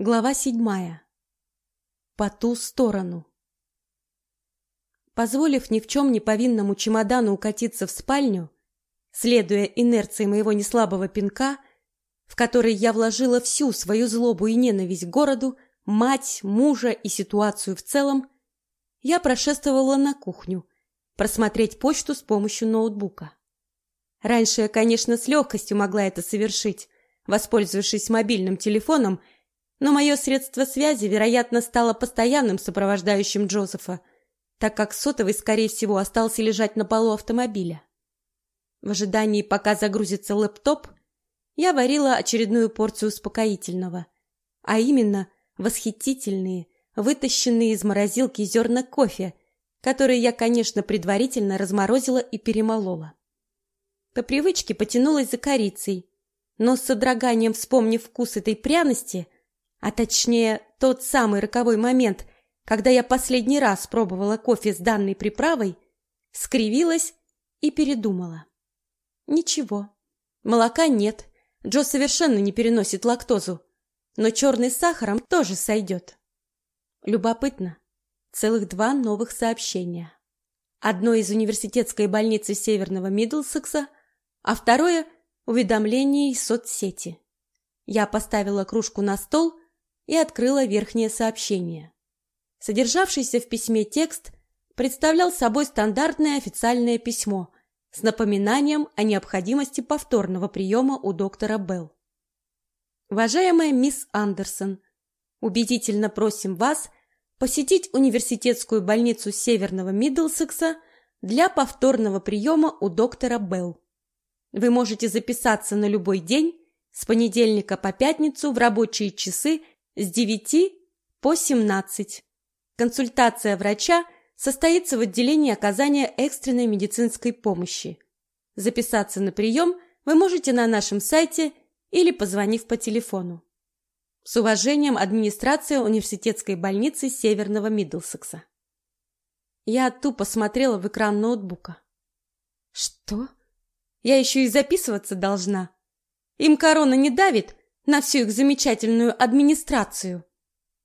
Глава седьмая. По ту сторону. Позволив ни в чем не повинному чемодану укатиться в спальню, следуя инерции моего неслабого пинка, в который я вложила всю свою злобу и ненависть к городу, мать, мужа и ситуацию в целом, я прошествовала на кухню, просмотреть почту с помощью ноутбука. Раньше я, конечно, с легкостью могла это совершить, воспользовавшись мобильным телефоном – но мое средство связи, вероятно, стало постоянным сопровождающим Джозефа, так как сотовый, скорее всего, остался лежать на полу автомобиля. В ожидании, пока загрузится лэптоп, я варила очередную порцию успокоительного, а именно восхитительные, вытащенные из морозилки зерна кофе, которые я, конечно, предварительно разморозила и перемолола. По привычке потянулась за корицей, но с содроганием вспомнив вкус этой пряности – а точнее, тот самый роковой момент, когда я последний раз пробовала кофе с данной приправой, скривилась и передумала. Ничего, молока нет, Джо совершенно не переносит лактозу, но черный сахаром тоже сойдет. Любопытно, целых два новых сообщения. Одно из университетской больницы Северного Миддлсекса, а второе – уведомление из соцсети. Я поставила кружку на стол и открыла верхнее сообщение. Содержавшийся в письме текст представлял собой стандартное официальное письмо с напоминанием о необходимости повторного приема у доктора Белл. Уважаемая мисс Андерсон, убедительно просим вас посетить университетскую больницу Северного Миддлсекса для повторного приема у доктора Белл. Вы можете записаться на любой день с понедельника по пятницу в рабочие часы с 9 по 17. Консультация врача состоится в отделении оказания экстренной медицинской помощи. Записаться на прием вы можете на нашем сайте или позвонив по телефону. С уважением, администрация университетской больницы Северного Миддлсекса. Я тупо смотрела в экран ноутбука. Что? Я еще и записываться должна. Им корона не давит, на всю их замечательную администрацию.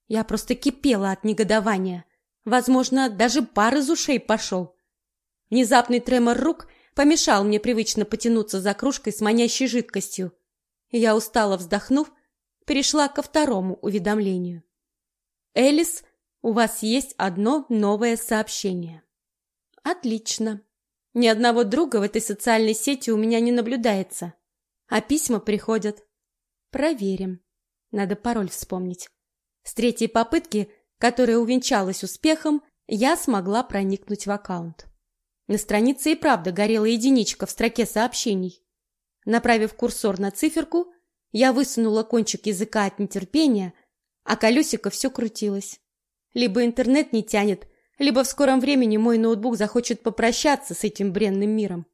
Я просто кипела от негодования. Возможно, даже пар из ушей пошел. Внезапный тремор рук помешал мне привычно потянуться за кружкой с манящей жидкостью. Я, устало вздохнув, перешла ко второму уведомлению. «Элис, у вас есть одно новое сообщение». «Отлично. Ни одного друга в этой социальной сети у меня не наблюдается, а письма приходят. Проверим. Надо пароль вспомнить. С третьей попытки, которая увенчалась успехом, я смогла проникнуть в аккаунт. На странице и правда горела единичка в строке сообщений. Направив курсор на циферку, я высунула кончик языка от нетерпения, а колесико все крутилось. Либо интернет не тянет, либо в скором времени мой ноутбук захочет попрощаться с этим бренным миром.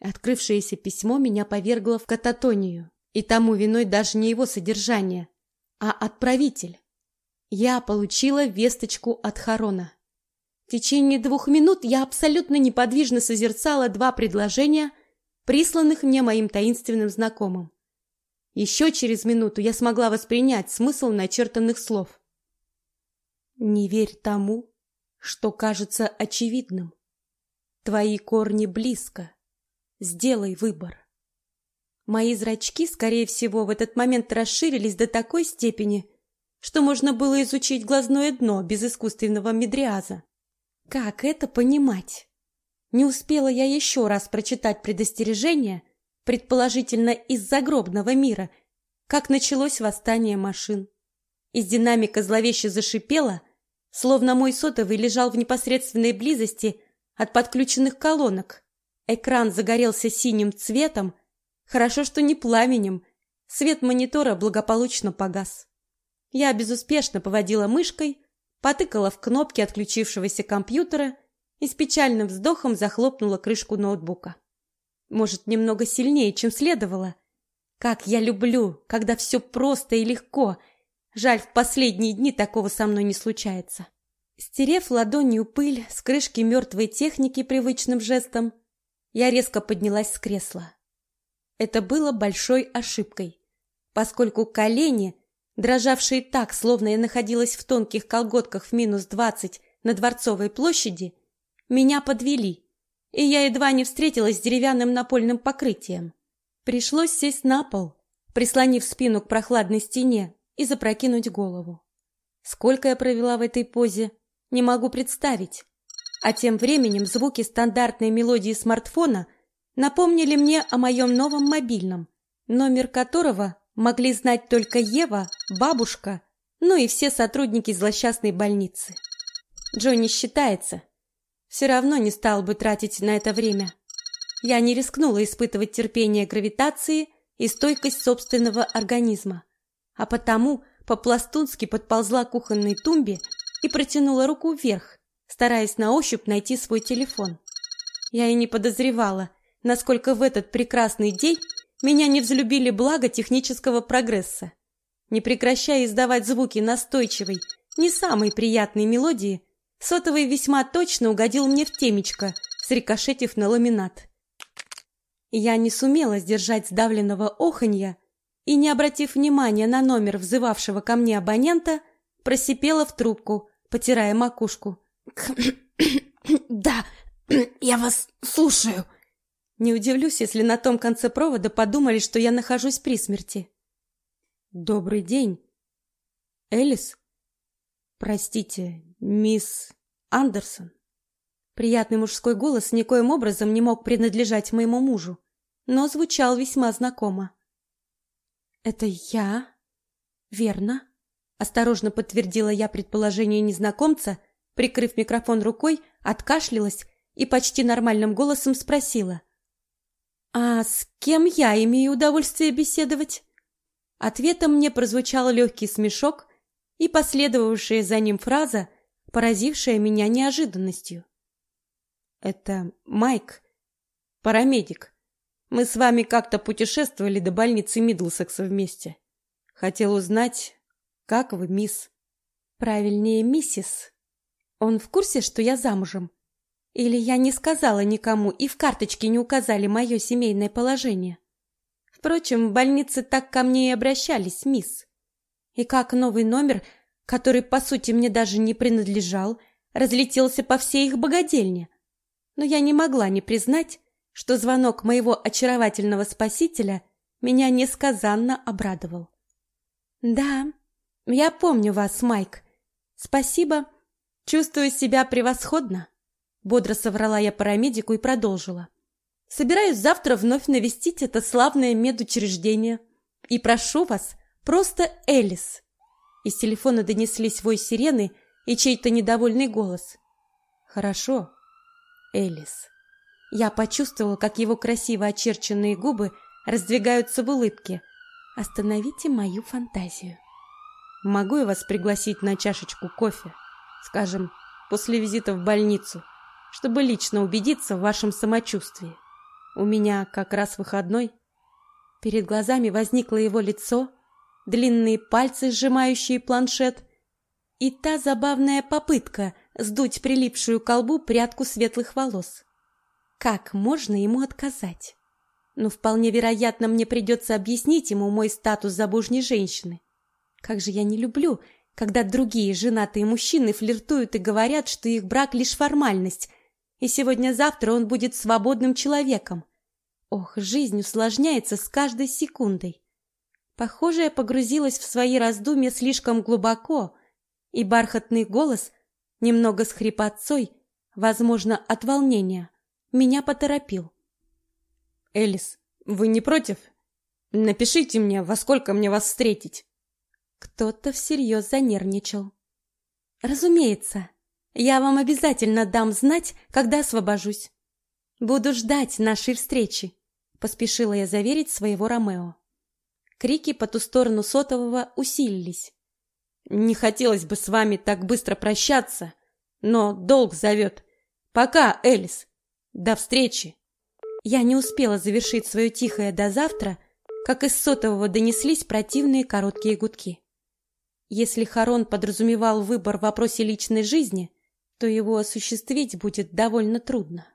Открывшееся письмо меня повергло в кататонию. И тому виной даже не его содержание, а отправитель. Я получила весточку от Харона. В течение двух минут я абсолютно неподвижно созерцала два предложения, присланных мне моим таинственным знакомым. Еще через минуту я смогла воспринять смысл начертанных слов. «Не верь тому, что кажется очевидным. Твои корни близко. Сделай выбор». Мои зрачки, скорее всего, в этот момент расширились до такой степени, что можно было изучить глазное дно без искусственного медриаза. Как это понимать? Не успела я еще раз прочитать предостережение, предположительно из загробного мира, как началось восстание машин. Из динамика зловеще зашипело, словно мой сотовый лежал в непосредственной близости от подключенных колонок. Экран загорелся синим цветом, Хорошо, что не пламенем. Свет монитора благополучно погас. Я безуспешно поводила мышкой, потыкала в кнопки отключившегося компьютера и с печальным вздохом захлопнула крышку ноутбука. Может, немного сильнее, чем следовало. Как я люблю, когда все просто и легко. Жаль, в последние дни такого со мной не случается. Стерев ладонью пыль с крышки мертвой техники привычным жестом, я резко поднялась с кресла. Это было большой ошибкой, поскольку колени, дрожавшие так, словно я находилась в тонких колготках в минус двадцать на Дворцовой площади, меня подвели, и я едва не встретилась с деревянным напольным покрытием. Пришлось сесть на пол, прислонив спину к прохладной стене и запрокинуть голову. Сколько я провела в этой позе, не могу представить. А тем временем звуки стандартной мелодии смартфона напомнили мне о моем новом мобильном, номер которого могли знать только Ева, бабушка, ну и все сотрудники злосчастной больницы. Джо не считается. Все равно не стал бы тратить на это время. Я не рискнула испытывать терпение гравитации и стойкость собственного организма, а потому по-пластунски подползла к кухонной тумбе и протянула руку вверх, стараясь на ощупь найти свой телефон. Я и не подозревала, насколько в этот прекрасный день меня не взлюбили благо технического прогресса. Не прекращая издавать звуки настойчивой, не самой приятной мелодии, сотовый весьма точно угодил мне в темечко, срикошетив на ламинат. Я не сумела сдержать сдавленного оханья и, не обратив внимания на номер взывавшего ко мне абонента, просипела в трубку, потирая макушку. «Да, я вас слушаю». Не удивлюсь, если на том конце провода подумали, что я нахожусь при смерти. «Добрый день. Элис? Простите, мисс Андерсон?» Приятный мужской голос никоим образом не мог принадлежать моему мужу, но звучал весьма знакомо. «Это я? Верно?» Осторожно подтвердила я предположение незнакомца, прикрыв микрофон рукой, откашлялась и почти нормальным голосом спросила. «А с кем я имею удовольствие беседовать?» Ответом мне прозвучал легкий смешок и последовавшая за ним фраза, поразившая меня неожиданностью. «Это Майк, парамедик. Мы с вами как-то путешествовали до больницы Мидлсекса вместе. Хотел узнать, как вы, мисс? Правильнее, миссис. Он в курсе, что я замужем? Или я не сказала никому и в карточке не указали мое семейное положение? Впрочем, в больнице так ко мне и обращались, мисс. И как новый номер, который, по сути, мне даже не принадлежал, разлетелся по всей их богадельне. Но я не могла не признать, что звонок моего очаровательного спасителя меня несказанно обрадовал. Да, я помню вас, Майк. Спасибо. Чувствую себя превосходно. Бодро соврала я парамедику и продолжила. Собираюсь завтра вновь навестить это славное медучреждение. И прошу вас, просто Элис. Из телефона донеслись вой сирены и чей-то недовольный голос. Хорошо, Элис. Я почувствовала, как его красиво очерченные губы раздвигаются в улыбке. Остановите мою фантазию. Могу я вас пригласить на чашечку кофе, скажем, после визита в больницу, чтобы лично убедиться в вашем самочувствии. У меня как раз выходной. Перед глазами возникло его лицо, длинные пальцы, сжимающие планшет, и та забавная попытка сдуть прилипшую к колбу прядку светлых волос. Как можно ему отказать? Но вполне вероятно, мне придется объяснить ему мой статус забужней женщины. Как же я не люблю, когда другие женатые мужчины флиртуют и говорят, что их брак лишь формальность, и сегодня-завтра он будет свободным человеком. Ох, жизнь усложняется с каждой секундой. Похоже, я погрузилась в свои раздумья слишком глубоко, и бархатный голос, немного с хрипотцой, возможно, от волнения, меня поторопил. Элис, вы не против? Напишите мне, во сколько мне вас встретить. Кто-то всерьез занервничал. Разумеется, я вам обязательно дам знать, когда освобожусь. Буду ждать нашей встречи, поспешила я заверить своего Ромео. Крики по ту сторону сотового усилились. Не хотелось бы с вами так быстро прощаться, но долг зовет. Пока, Элис. До встречи. Я не успела завершить свое тихое до завтра, как из сотового донеслись противные короткие гудки. Если Харон подразумевал выбор в вопросе личной жизни, то его осуществить будет довольно трудно.